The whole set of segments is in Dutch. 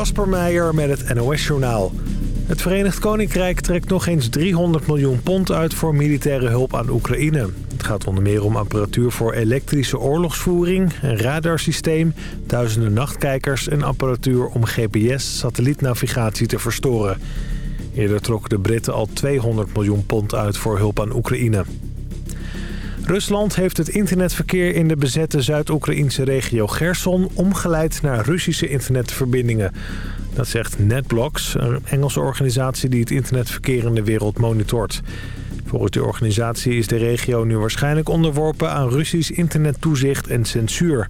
Kasper Meijer met het NOS-journaal. Het Verenigd Koninkrijk trekt nog eens 300 miljoen pond uit voor militaire hulp aan Oekraïne. Het gaat onder meer om apparatuur voor elektrische oorlogsvoering, een radarsysteem, duizenden nachtkijkers en apparatuur om GPS-satellietnavigatie te verstoren. Eerder trokken de Britten al 200 miljoen pond uit voor hulp aan Oekraïne. Rusland heeft het internetverkeer in de bezette Zuid-Oekraïnse regio Gerson omgeleid naar Russische internetverbindingen. Dat zegt NetBlocks, een Engelse organisatie die het internetverkeer in de wereld monitort. Volgens de organisatie is de regio nu waarschijnlijk onderworpen aan Russisch internettoezicht en censuur.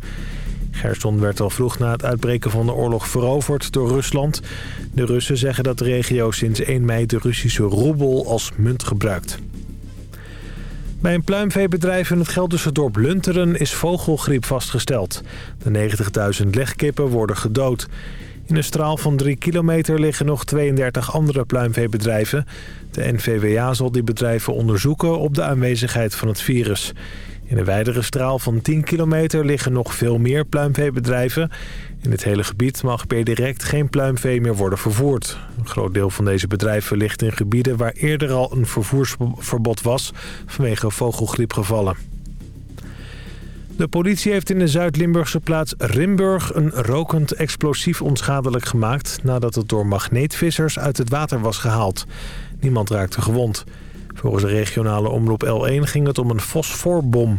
Gerson werd al vroeg na het uitbreken van de oorlog veroverd door Rusland. De Russen zeggen dat de regio sinds 1 mei de Russische roebel als munt gebruikt. Bij een pluimveebedrijf in het Gelderse dorp Lunteren is vogelgriep vastgesteld. De 90.000 legkippen worden gedood. In een straal van 3 kilometer liggen nog 32 andere pluimveebedrijven. De NVWA zal die bedrijven onderzoeken op de aanwezigheid van het virus. In een wijdere straal van 10 kilometer liggen nog veel meer pluimveebedrijven. In het hele gebied mag per direct geen pluimvee meer worden vervoerd. Een groot deel van deze bedrijven ligt in gebieden waar eerder al een vervoersverbod was vanwege vogelgriepgevallen. De politie heeft in de Zuid-Limburgse plaats Rimburg een rokend explosief onschadelijk gemaakt... nadat het door magneetvissers uit het water was gehaald. Niemand raakte gewond. Volgens de regionale omroep L1 ging het om een fosforbom.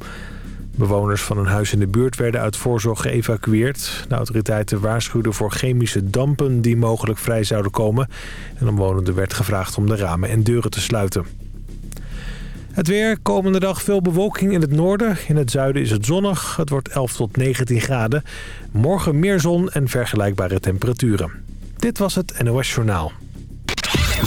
Bewoners van een huis in de buurt werden uit voorzorg geëvacueerd. De autoriteiten waarschuwden voor chemische dampen die mogelijk vrij zouden komen. En omwonenden werd gevraagd om de ramen en deuren te sluiten. Het weer, komende dag veel bewolking in het noorden. In het zuiden is het zonnig. Het wordt 11 tot 19 graden. Morgen meer zon en vergelijkbare temperaturen. Dit was het NOS Journaal.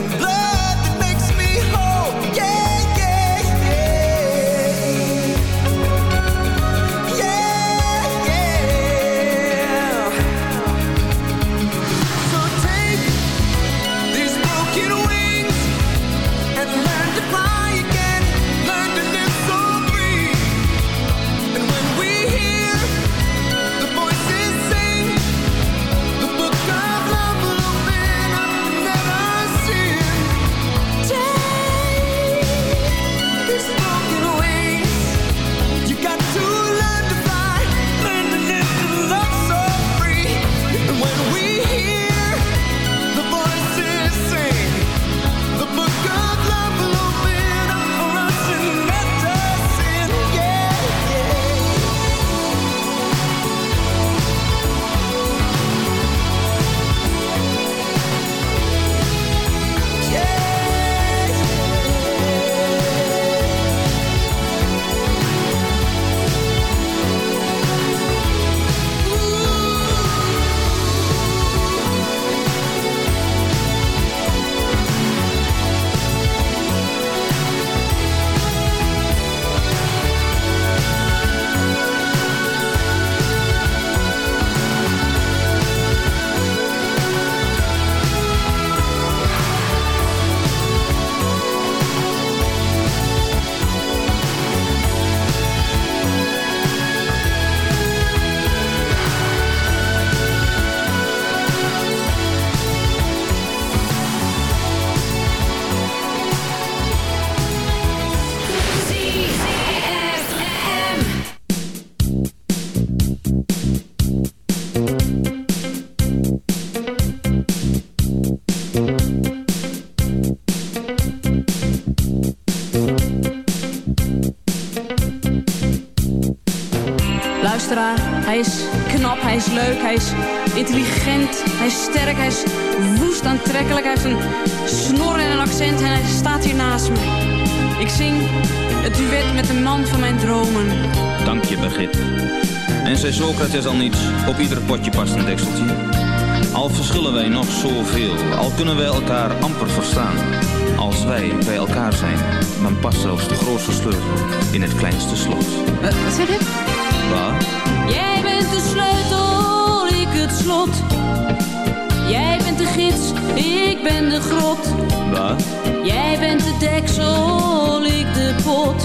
and blood Socrates al niets, op ieder potje past een dekseltje. Al verschillen wij nog zoveel, al kunnen wij elkaar amper verstaan. Als wij bij elkaar zijn, dan past zelfs de grootste sleutel in het kleinste slot. Uh, wat zeg je? Wat? Jij bent de sleutel, ik het slot. Jij bent de gids, ik ben de grot. Wat? Jij bent de deksel, ik de pot.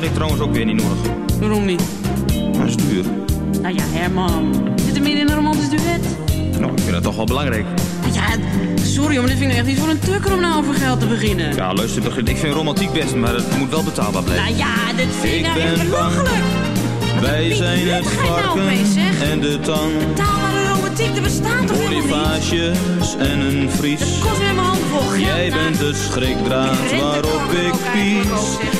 vind ik trouwens ook weer niet nodig. Waarom niet? Dat is duur. Nou ja, Herman. Zit er meer in een romantisch duet? Nou, ik vind het toch wel belangrijk. Ja, sorry, maar dit vind ik echt niet voor een tukker om nou over geld te beginnen. Ja, luister, begin. ik vind romantiek best, maar het moet wel betaalbaar blijven. Nou ja, dit vind ik nou echt belachelijk. Wij zijn het nou varken en de tang. Betaalbare romantiek, er bestaat toch helemaal niet? en een vries. Dat kost mijn hand vol Jij nou. bent de schrikdraad waarop ik pies.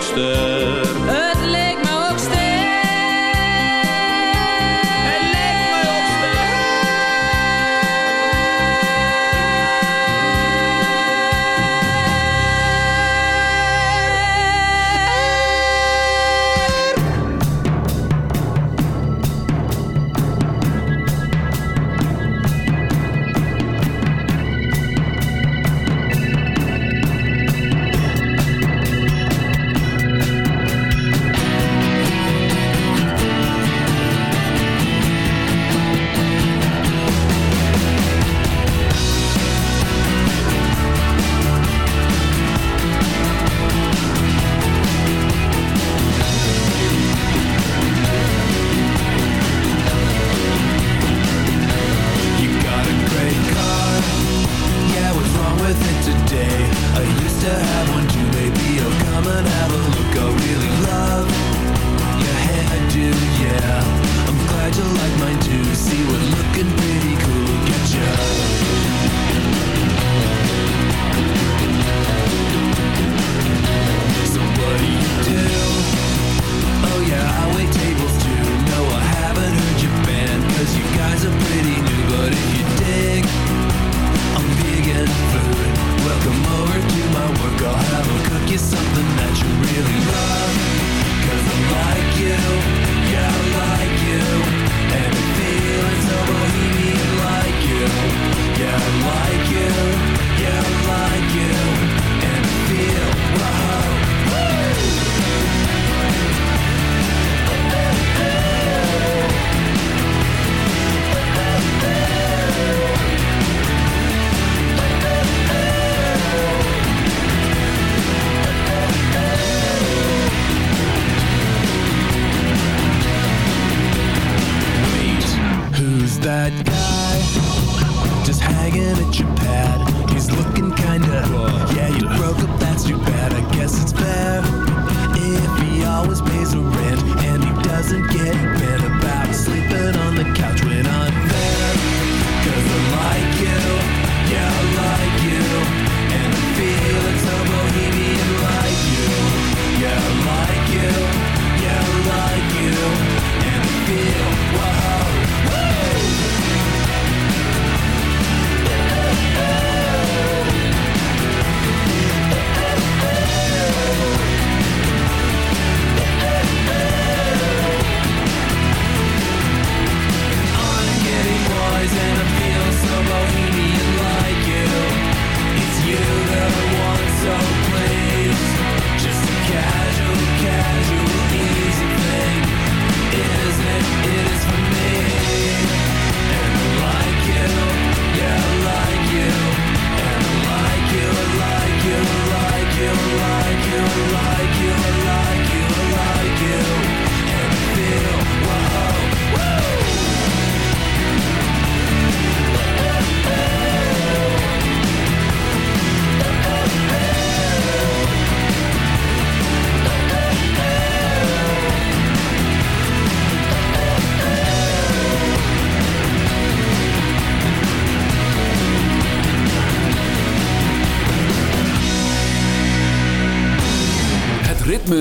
grootste.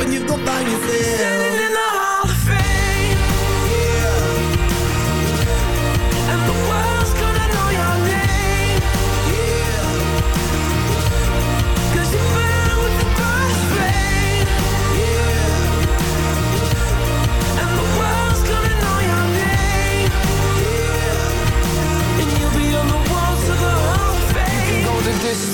and you go find yourself.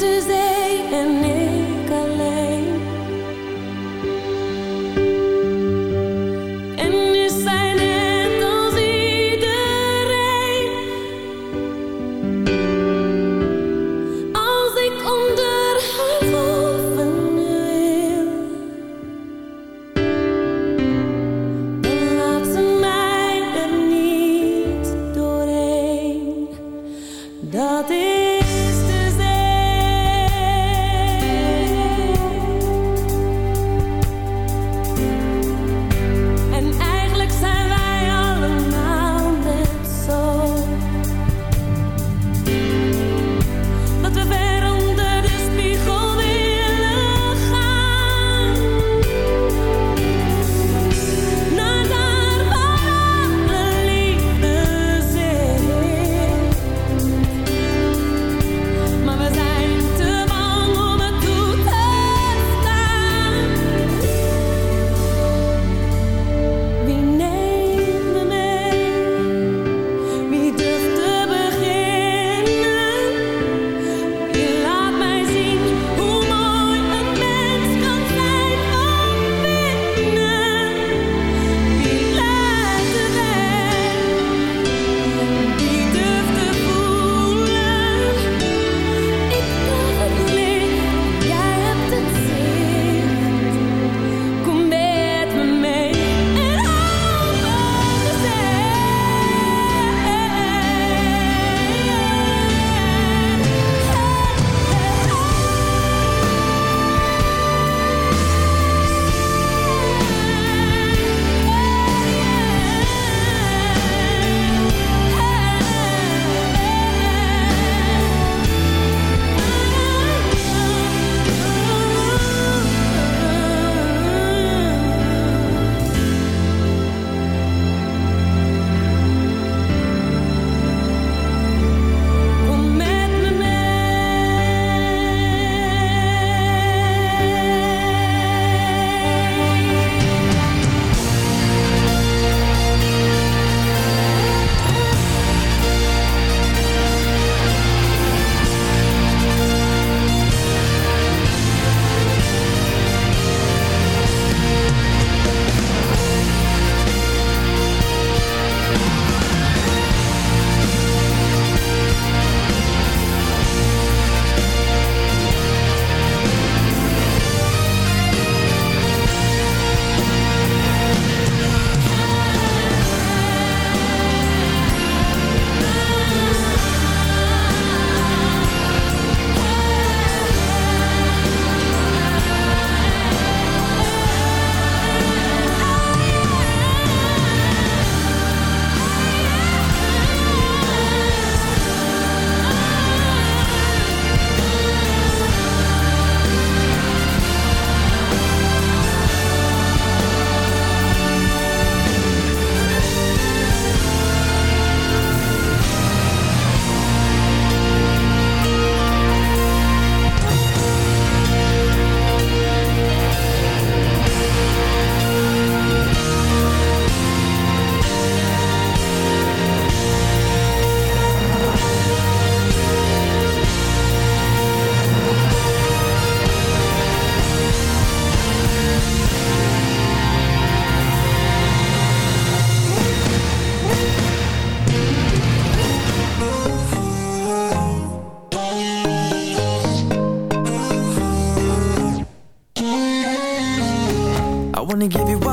does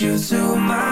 you to my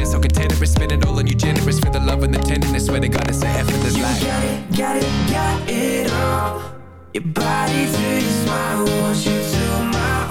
for the love and the tenderness. Swear to God, it's a effortless You life. got it, got it, got it all. Your body to your smile, who wants you to my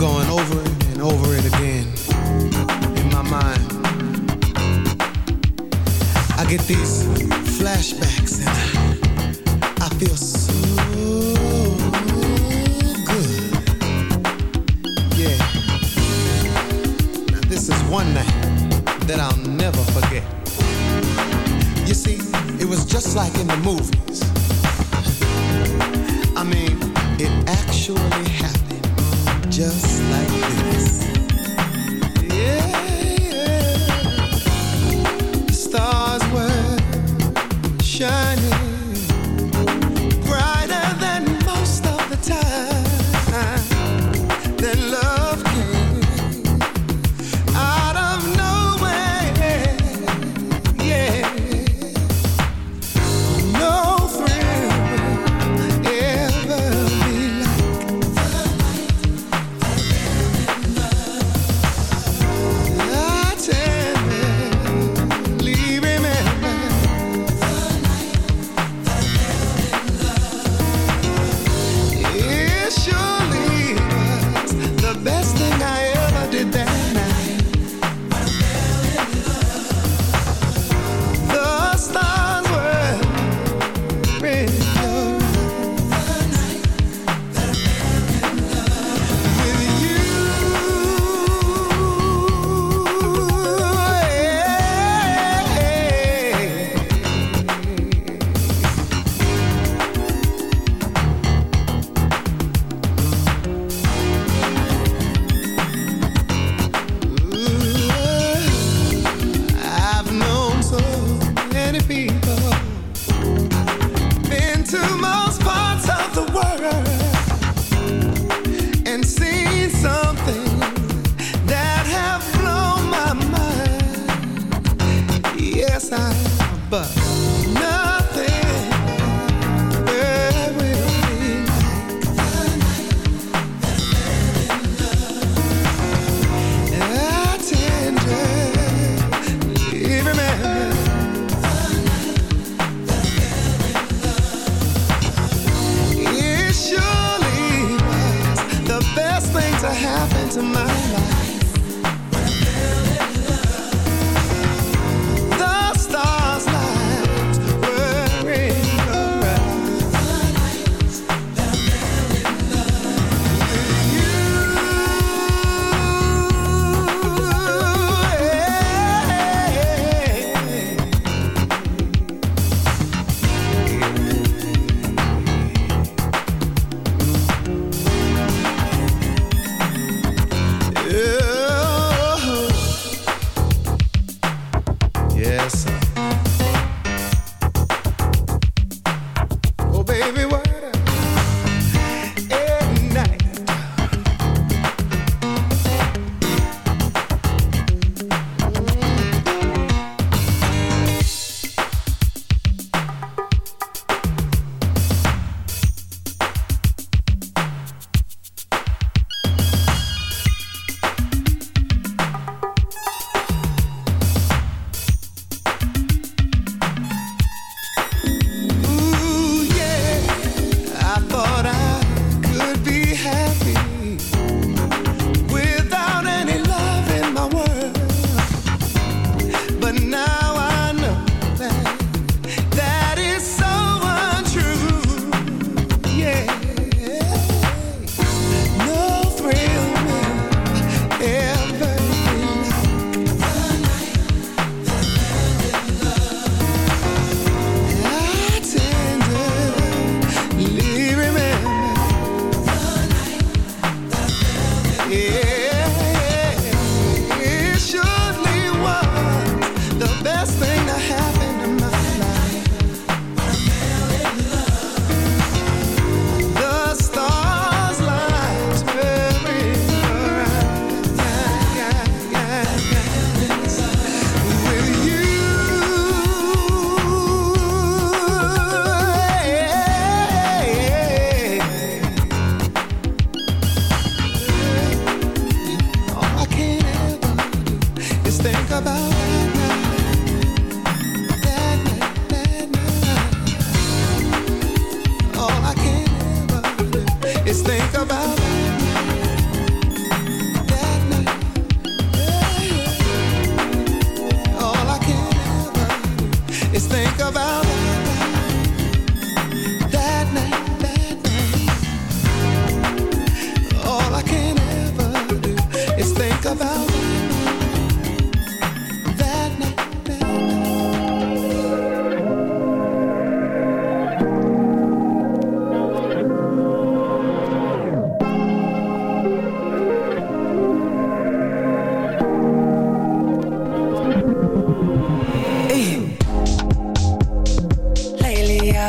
Going over and over it again in my mind. I get these flashbacks and I feel so good. Yeah. Now this is one night that I'll never forget. You see, it was just like in the movies. I mean, it actually happened just like this. bus.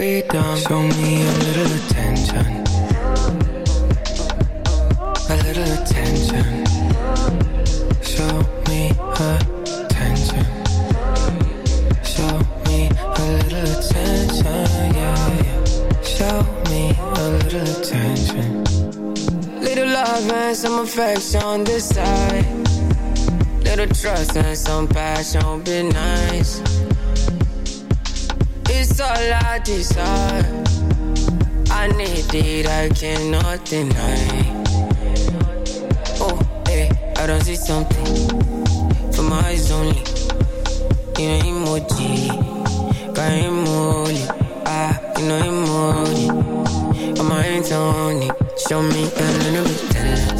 freedom? Show me a little attention, a little attention. Show me attention. Show me a little attention, yeah, yeah. Show me a little attention. Little love and some affection on this side. Little trust and some passion, be nice. All I desire. I need it, I cannot deny. Oh, hey, I don't see something for my eyes only. You know emoji, got emoji. Ah, you know emoji. On my hands on it, show me a little bit tender.